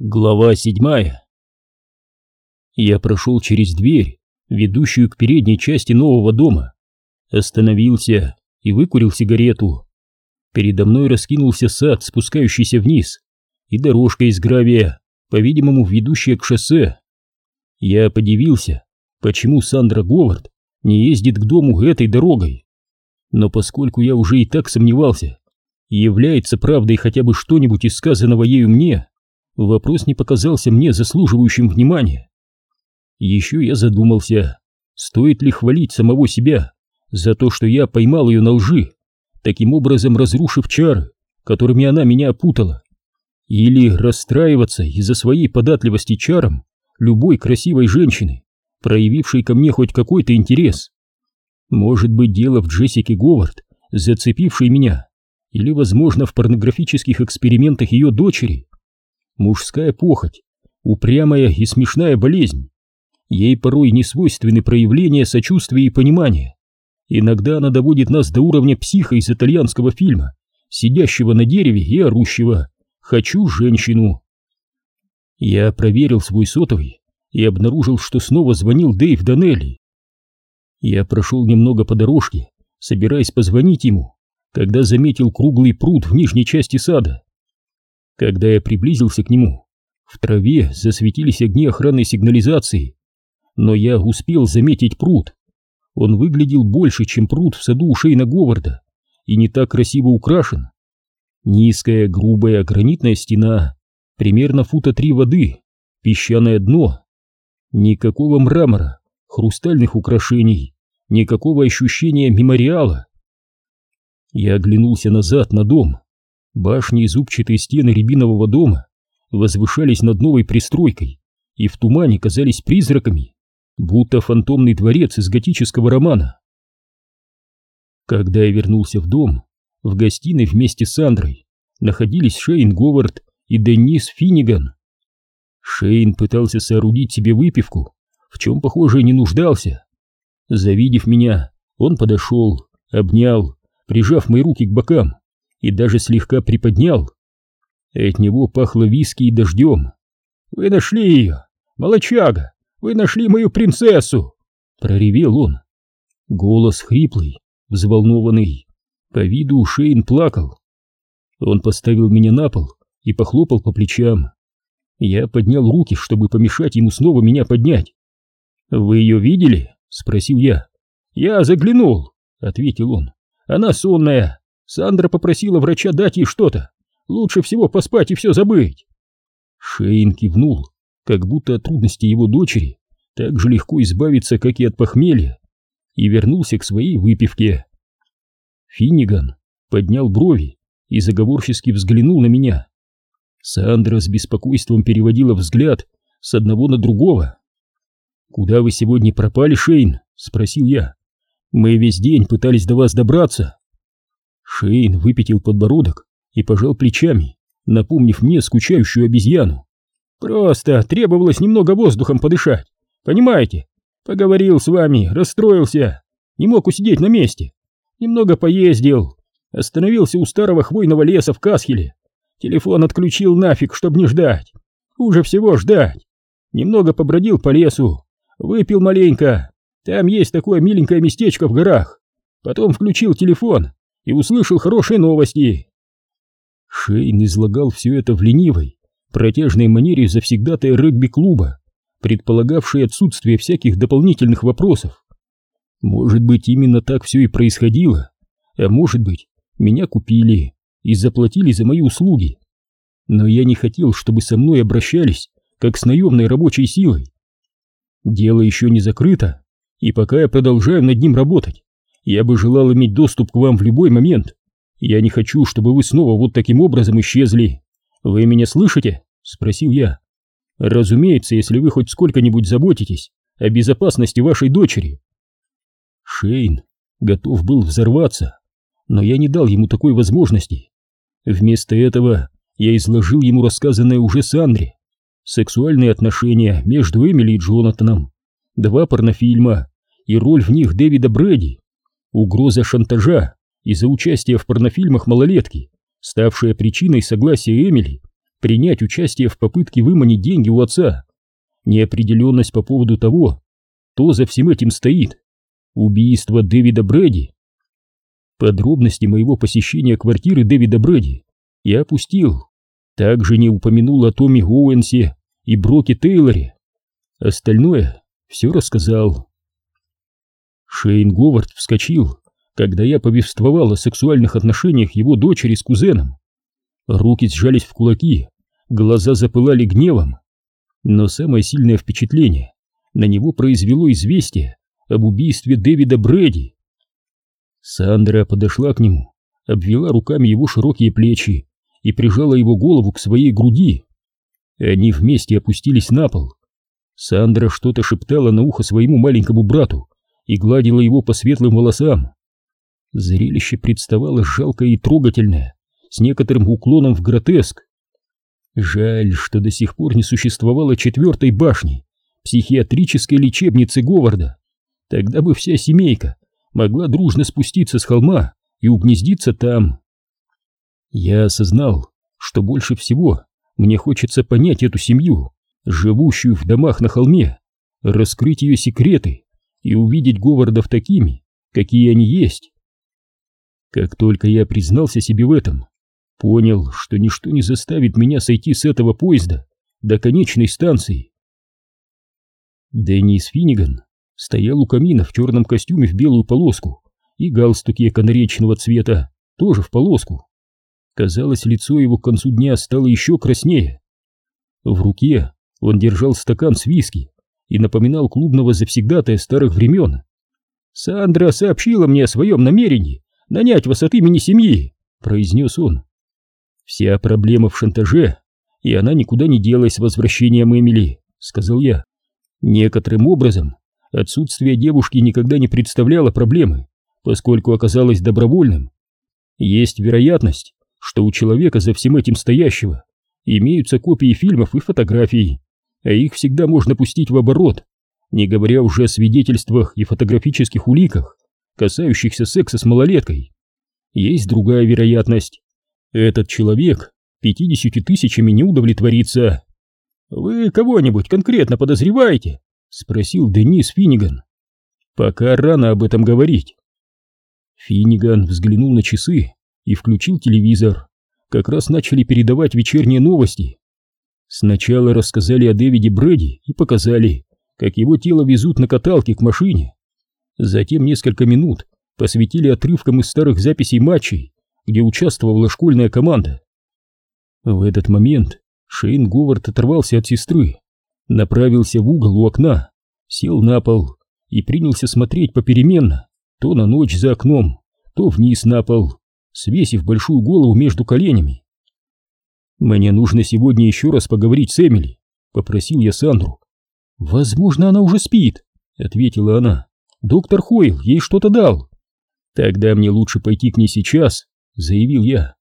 Глава седьмая Я прошел через дверь, ведущую к передней части нового дома, остановился и выкурил сигарету. Передо мной раскинулся сад, спускающийся вниз, и дорожка из гравия, по-видимому, ведущая к шоссе. Я подивился, почему Сандра Говард не ездит к дому этой дорогой. Но поскольку я уже и так сомневался, является правдой хотя бы что-нибудь из сказанного ею мне, вопрос не показался мне заслуживающим внимания. Еще я задумался, стоит ли хвалить самого себя за то, что я поймал ее на лжи, таким образом разрушив чары, которыми она меня опутала, или расстраиваться из-за своей податливости чарам любой красивой женщины, проявившей ко мне хоть какой-то интерес. Может быть, дело в Джессике Говард, зацепившей меня, или, возможно, в порнографических экспериментах ее дочери. Мужская похоть, упрямая и смешная болезнь. Ей порой не свойственны проявления сочувствия и понимания. Иногда она доводит нас до уровня психа из итальянского фильма, сидящего на дереве и орущего «Хочу женщину». Я проверил свой сотовый и обнаружил, что снова звонил Дэйв Данелли. Я прошел немного по дорожке, собираясь позвонить ему, когда заметил круглый пруд в нижней части сада. Когда я приблизился к нему, в траве засветились огни охранной сигнализации, но я успел заметить пруд. Он выглядел больше, чем пруд в саду у Шейна Говарда, и не так красиво украшен. Низкая, грубая гранитная стена, примерно фута три воды, песчаное дно. Никакого мрамора, хрустальных украшений, никакого ощущения мемориала. Я оглянулся назад на дом. Башни и зубчатые стены рябинового дома возвышались над новой пристройкой и в тумане казались призраками, будто фантомный дворец из готического романа. Когда я вернулся в дом, в гостиной вместе с Андрой находились Шейн Говард и Деннис Финниган. Шейн пытался соорудить себе выпивку, в чем, похоже, не нуждался. Завидев меня, он подошел, обнял, прижав мои руки к бокам и даже слегка приподнял. От него пахло виски и дождем. «Вы нашли ее! Молочага! Вы нашли мою принцессу!» Проревел он. Голос хриплый, взволнованный. По виду Шейн плакал. Он поставил меня на пол и похлопал по плечам. Я поднял руки, чтобы помешать ему снова меня поднять. «Вы ее видели?» — спросил я. «Я заглянул», — ответил он. «Она сонная, Сандра попросила врача дать ей что-то. Лучше всего поспать и все забыть. Шейн кивнул, как будто от трудностей его дочери так же легко избавиться, как и от похмелья, и вернулся к своей выпивке. Финниган поднял брови и заговорчески взглянул на меня. Сандра с беспокойством переводила взгляд с одного на другого. «Куда вы сегодня пропали, Шейн?» — спросил я. «Мы весь день пытались до вас добраться». Шейн выпятил подбородок и пожал плечами, напомнив мне скучающую обезьяну. «Просто требовалось немного воздухом подышать, понимаете? Поговорил с вами, расстроился, не мог усидеть на месте. Немного поездил, остановился у старого хвойного леса в Касхеле. Телефон отключил нафиг, чтобы не ждать. Уже всего ждать. Немного побродил по лесу, выпил маленько. Там есть такое миленькое местечко в горах. Потом включил телефон и услышал хорошие новости. Шейн излагал все это в ленивой, протяжной манере завсегдатой регби-клуба, предполагавшей отсутствие всяких дополнительных вопросов. Может быть, именно так все и происходило, а может быть, меня купили и заплатили за мои услуги. Но я не хотел, чтобы со мной обращались, как с наемной рабочей силой. Дело еще не закрыто, и пока я продолжаю над ним работать, я бы желал иметь доступ к вам в любой момент. Я не хочу, чтобы вы снова вот таким образом исчезли. Вы меня слышите? Спросил я. Разумеется, если вы хоть сколько-нибудь заботитесь о безопасности вашей дочери. Шейн готов был взорваться, но я не дал ему такой возможности. Вместо этого я изложил ему рассказанное уже Сандре. Сексуальные отношения между Эмили и Джонатаном, два порнофильма и роль в них Дэвида Брэди угроза шантажа из-за участия в порнофильмах малолетки, ставшая причиной согласия Эмили принять участие в попытке выманить деньги у отца. Неопределенность по поводу того, кто за всем этим стоит. Убийство Дэвида Брэди. Подробности моего посещения квартиры Дэвида Брэди я опустил. Также не упомянул о Томе Оуэнсе и Броке Тейлоре. Остальное все рассказал. Шейн Говард вскочил, когда я повествовал о сексуальных отношениях его дочери с кузеном. Руки сжались в кулаки, глаза запылали гневом. Но самое сильное впечатление на него произвело известие об убийстве Дэвида Брэди. Сандра подошла к нему, обвела руками его широкие плечи и прижала его голову к своей груди. Они вместе опустились на пол. Сандра что-то шептала на ухо своему маленькому брату и гладила его по светлым волосам. Зрелище представало жалкое и трогательное с некоторым уклоном в гротеск. Жаль, что до сих пор не существовало четвертой башни, психиатрической лечебницы Говарда. Тогда бы вся семейка могла дружно спуститься с холма и угнездиться там. Я осознал, что больше всего мне хочется понять эту семью, живущую в домах на холме, раскрыть ее секреты и увидеть Говардов такими, какие они есть. Как только я признался себе в этом, Понял, что ничто не заставит меня сойти с этого поезда до конечной станции. Деннис Финниган стоял у камина в черном костюме в белую полоску и галстуке канаречного цвета, тоже в полоску. Казалось, лицо его к концу дня стало еще краснее. В руке он держал стакан с виски и напоминал клубного завсегдатая старых времен. «Сандра сообщила мне о своем намерении нанять вас от имени семьи», — произнес он. Вся проблема в шантаже, и она никуда не делась с возвращением Эмили, сказал я. Некоторым образом отсутствие девушки никогда не представляло проблемы, поскольку оказалось добровольным. Есть вероятность, что у человека за всем этим стоящего имеются копии фильмов и фотографий, а их всегда можно пустить в оборот, не говоря уже о свидетельствах и фотографических уликах, касающихся секса с малолеткой. Есть другая вероятность, этот человек пятидесятью тысячами не удовлетворится. «Вы кого-нибудь конкретно подозреваете?» — спросил Денис Финниган. «Пока рано об этом говорить». Финниган взглянул на часы и включил телевизор. Как раз начали передавать вечерние новости. Сначала рассказали о Дэвиде Брэди и показали, как его тело везут на каталке к машине. Затем несколько минут посвятили отрывкам из старых записей матчей, где участвовала школьная команда. В этот момент Шейн Говард оторвался от сестры, направился в угол у окна, сел на пол и принялся смотреть попеременно, то на ночь за окном, то вниз на пол, свесив большую голову между коленями. «Мне нужно сегодня еще раз поговорить с Эмили», — попросил я Сандру. «Возможно, она уже спит», — ответила она. «Доктор Хойл ей что-то дал». «Тогда мне лучше пойти к ней сейчас заявил я.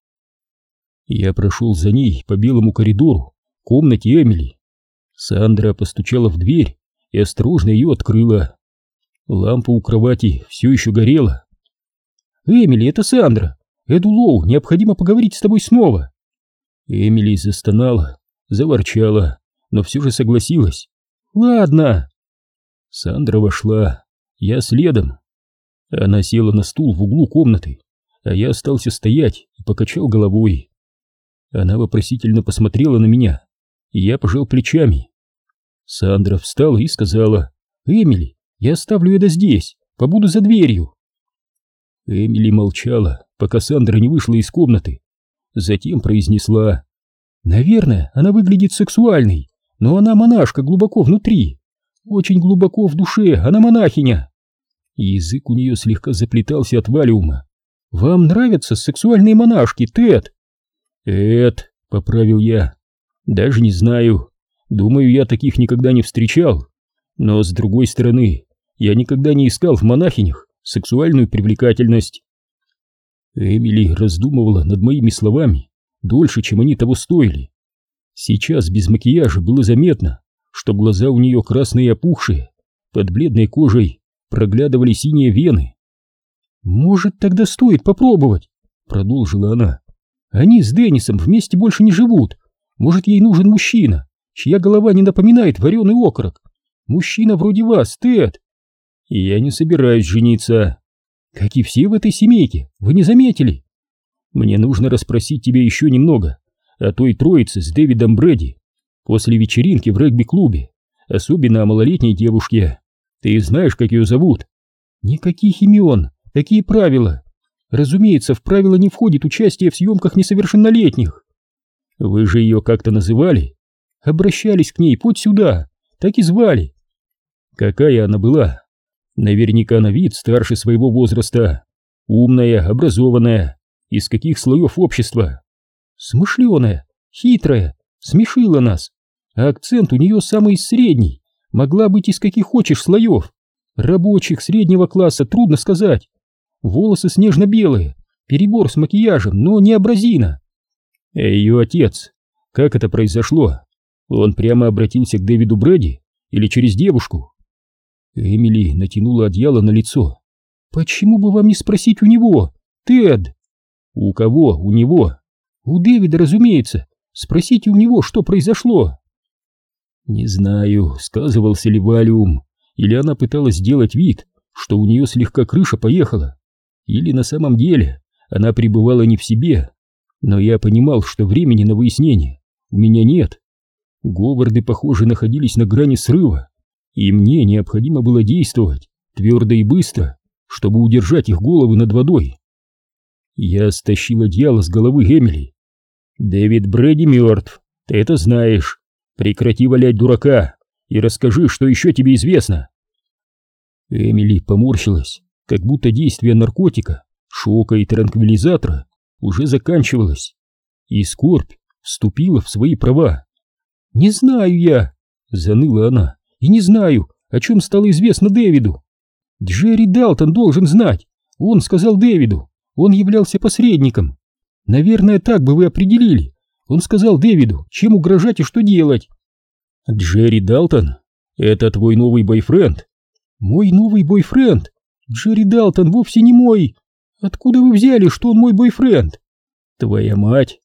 Я прошел за ней по белому коридору, комнате Эмили. Сандра постучала в дверь и осторожно ее открыла. Лампа у кровати все еще горела. «Эмили, это Сандра! Эду Лоу, необходимо поговорить с тобой снова!» Эмили застонала, заворчала, но все же согласилась. «Ладно!» Сандра вошла, я следом. Она села на стул в углу комнаты а я остался стоять и покачал головой. Она вопросительно посмотрела на меня, и я пожал плечами. Сандра встала и сказала, «Эмили, я оставлю это здесь, побуду за дверью». Эмили молчала, пока Сандра не вышла из комнаты. Затем произнесла, «Наверное, она выглядит сексуальной, но она монашка глубоко внутри, очень глубоко в душе, она монахиня». Язык у нее слегка заплетался от валиума. «Вам нравятся сексуальные монашки, Тед?» «Эд», — поправил я, — «даже не знаю. Думаю, я таких никогда не встречал. Но, с другой стороны, я никогда не искал в монахинях сексуальную привлекательность». Эмили раздумывала над моими словами дольше, чем они того стоили. Сейчас без макияжа было заметно, что глаза у нее красные и опухшие, под бледной кожей проглядывали синие вены. «Может, тогда стоит попробовать?» — продолжила она. «Они с Деннисом вместе больше не живут. Может, ей нужен мужчина, чья голова не напоминает вареный окорок? Мужчина вроде вас, Тед. Я не собираюсь жениться. Как и все в этой семейке, вы не заметили? Мне нужно расспросить тебя еще немного о той троице с Дэвидом Брэди после вечеринки в регби-клубе, особенно о малолетней девушке. Ты знаешь, как ее зовут? Никаких имен, такие правила. Разумеется, в правила не входит участие в съемках несовершеннолетних. Вы же ее как-то называли? Обращались к ней, путь сюда, так и звали. Какая она была? Наверняка на вид старше своего возраста. Умная, образованная. Из каких слоев общества? Смышленая, хитрая, смешила нас. А акцент у нее самый средний. Могла быть из каких хочешь слоев. Рабочих, среднего класса, трудно сказать. Волосы снежно-белые, перебор с макияжем, но не абразина. Ее отец, как это произошло? Он прямо обратился к Дэвиду Брэди или через девушку? Эмили натянула одеяло на лицо. «Почему бы вам не спросить у него, Тед?» «У кого? У него?» «У Дэвида, разумеется. Спросите у него, что произошло». Не знаю, сказывался ли валиум, или она пыталась сделать вид, что у нее слегка крыша поехала, или на самом деле она пребывала не в себе, но я понимал, что времени на выяснение у меня нет. Говарды, похоже, находились на грани срыва, и мне необходимо было действовать твердо и быстро, чтобы удержать их головы над водой. Я стащил одеяло с головы Эмили. «Дэвид Брэди мертв, ты это знаешь. Прекрати валять дурака и расскажи, что еще тебе известно». Эмили поморщилась, как будто действие наркотика, шока и транквилизатора уже заканчивалось, и скорбь вступила в свои права. «Не знаю я», — заныла она и не знаю, о чем стало известно Дэвиду. Джерри Далтон должен знать. Он сказал Дэвиду. Он являлся посредником. Наверное, так бы вы определили. Он сказал Дэвиду, чем угрожать и что делать. Джерри Далтон? Это твой новый бойфренд? Мой новый бойфренд? Джерри Далтон вовсе не мой. Откуда вы взяли, что он мой бойфренд? Твоя мать.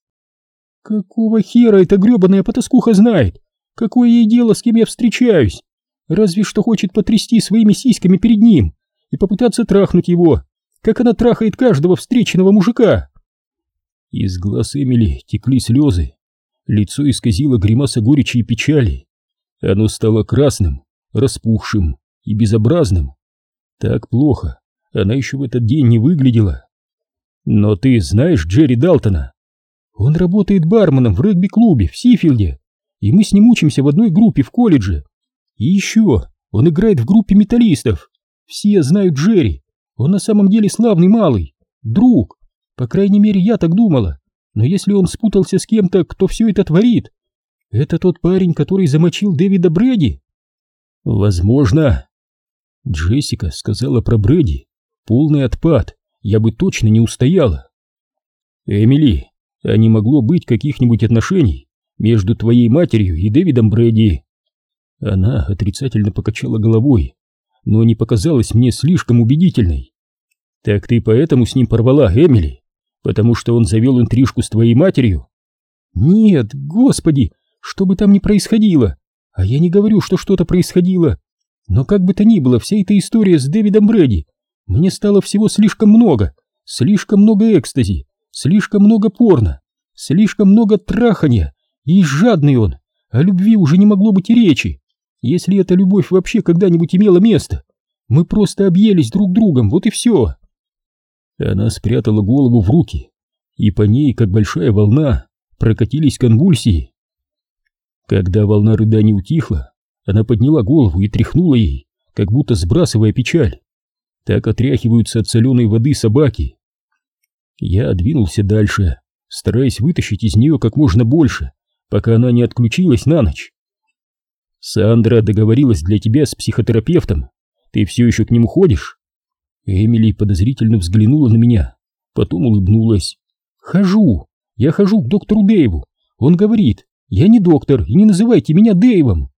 Какого хера эта гребаная потаскуха знает? Какое ей дело, с кем я встречаюсь? Разве что хочет потрясти своими сиськами перед ним и попытаться трахнуть его, как она трахает каждого встреченного мужика. Из глаз Эмили текли слезы, лицо исказило гримаса горечи и печали. Оно стало красным, распухшим и безобразным. Так плохо она еще в этот день не выглядела. Но ты знаешь Джерри Далтона? Он работает барменом в регби-клубе в Сифилде и мы с ним учимся в одной группе в колледже. И еще, он играет в группе металлистов. Все знают Джерри, он на самом деле славный малый, друг. По крайней мере, я так думала. Но если он спутался с кем-то, кто все это творит, это тот парень, который замочил Дэвида Брэди? Возможно. Джессика сказала про Брэди. Полный отпад, я бы точно не устояла. Эмили, а не могло быть каких-нибудь отношений между твоей матерью и Дэвидом Брэди. Она отрицательно покачала головой, но не показалась мне слишком убедительной. Так ты поэтому с ним порвала, Эмили? Потому что он завел интрижку с твоей матерью? Нет, господи, что бы там ни происходило. А я не говорю, что что-то происходило. Но как бы то ни было, вся эта история с Дэвидом Брэди мне стало всего слишком много, слишком много экстази, слишком много порно, слишком много трахания, и жадный он, о любви уже не могло быть и речи. Если эта любовь вообще когда-нибудь имела место, мы просто объелись друг другом, вот и все. Она спрятала голову в руки, и по ней, как большая волна, прокатились конвульсии. Когда волна рыданий утихла, она подняла голову и тряхнула ей, как будто сбрасывая печаль. Так отряхиваются от соленой воды собаки. Я двинулся дальше, стараясь вытащить из нее как можно больше, пока она не отключилась на ночь. Сандра договорилась для тебя с психотерапевтом. Ты все еще к нему ходишь? Эмили подозрительно взглянула на меня, потом улыбнулась. Хожу, я хожу к доктору Дэйву. Он говорит, я не доктор, и не называйте меня Дэйвом.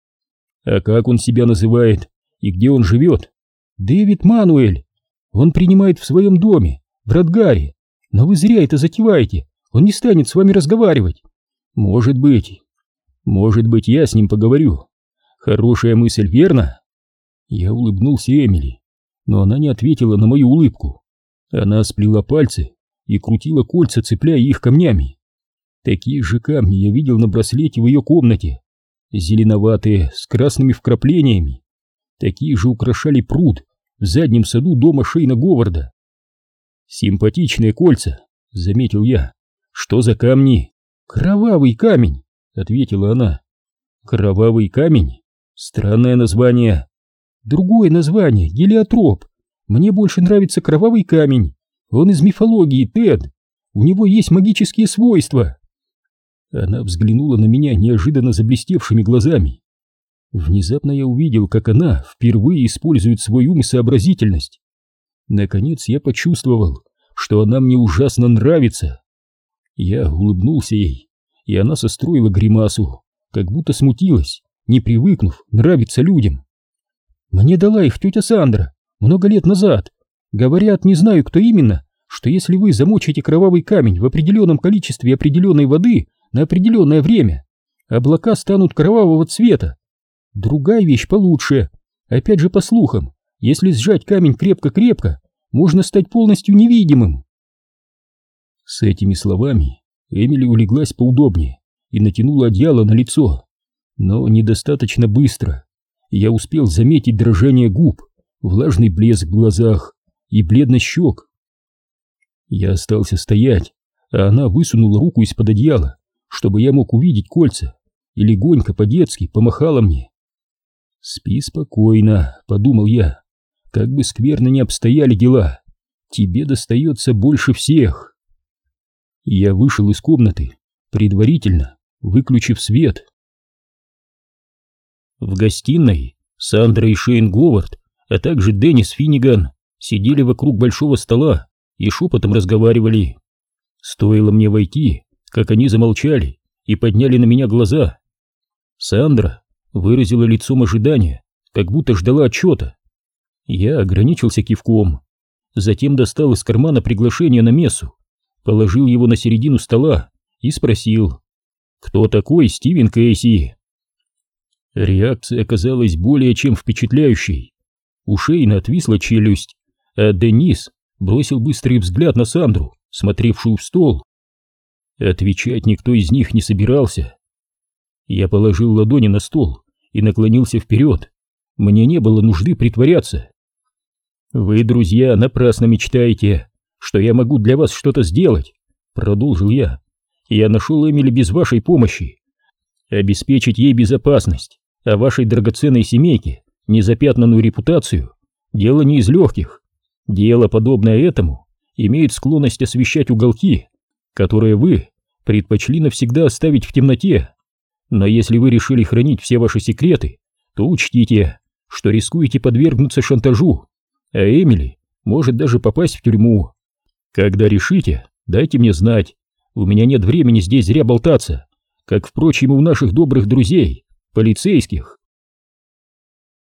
А как он себя называет? И где он живет? Дэвид Мануэль. Он принимает в своем доме, в Радгаре. Но вы зря это затеваете. Он не станет с вами разговаривать. Может быть, Может быть, я с ним поговорю. Хорошая мысль, верно? Я улыбнулся Эмили, но она не ответила на мою улыбку. Она сплела пальцы и крутила кольца, цепляя их камнями. Такие же камни я видел на браслете в ее комнате, зеленоватые, с красными вкраплениями. Такие же украшали пруд в заднем саду дома Шейна Говарда. «Симпатичные кольца», — заметил я. «Что за камни?» «Кровавый камень», — ответила она. «Кровавый камень? Странное название». «Другое название — гелиотроп. Мне больше нравится кровавый камень. Он из мифологии, Тед. У него есть магические свойства». Она взглянула на меня неожиданно заблестевшими глазами. Внезапно я увидел, как она впервые использует свой ум и сообразительность. Наконец я почувствовал, что она мне ужасно нравится. Я улыбнулся ей, и она состроила гримасу, как будто смутилась, не привыкнув нравиться людям. Мне дала их тетя Сандра много лет назад. Говорят, не знаю, кто именно, что если вы замочите кровавый камень в определенном количестве определенной воды на определенное время, облака станут кровавого цвета. Другая вещь получше. Опять же, по слухам, если сжать камень крепко-крепко, можно стать полностью невидимым. С этими словами Эмили улеглась поудобнее и натянула одеяло на лицо, но недостаточно быстро. Я успел заметить дрожание губ, влажный блеск в глазах и бледность щек. Я остался стоять, а она высунула руку из-под одеяла, чтобы я мог увидеть кольца, и легонько по-детски помахала мне. «Спи спокойно», — подумал я, — «как бы скверно ни обстояли дела, тебе достается больше всех». Я вышел из комнаты, предварительно выключив свет. В гостиной Сандра и Шейн Говард, а также Деннис Финниган сидели вокруг большого стола и шепотом разговаривали. Стоило мне войти, как они замолчали и подняли на меня глаза. Сандра выразила лицом ожидания, как будто ждала отчета. Я ограничился кивком, затем достал из кармана приглашение на мессу, положил его на середину стола и спросил, кто такой Стивен Кейси? Реакция оказалась более чем впечатляющей. У Шейна отвисла челюсть, а Денис бросил быстрый взгляд на Сандру, смотревшую в стол. Отвечать никто из них не собирался. Я положил ладони на стол и наклонился вперед. Мне не было нужды притворяться. «Вы, друзья, напрасно мечтаете, что я могу для вас что-то сделать», — продолжил я. «Я нашел Эмили без вашей помощи. Обеспечить ей безопасность, а вашей драгоценной семейке незапятнанную репутацию — дело не из легких. Дело, подобное этому, имеет склонность освещать уголки, которые вы предпочли навсегда оставить в темноте. Но если вы решили хранить все ваши секреты, то учтите, что рискуете подвергнуться шантажу, а Эмили может даже попасть в тюрьму. Когда решите, дайте мне знать. У меня нет времени здесь зря болтаться, как, впрочем, и у наших добрых друзей, полицейских.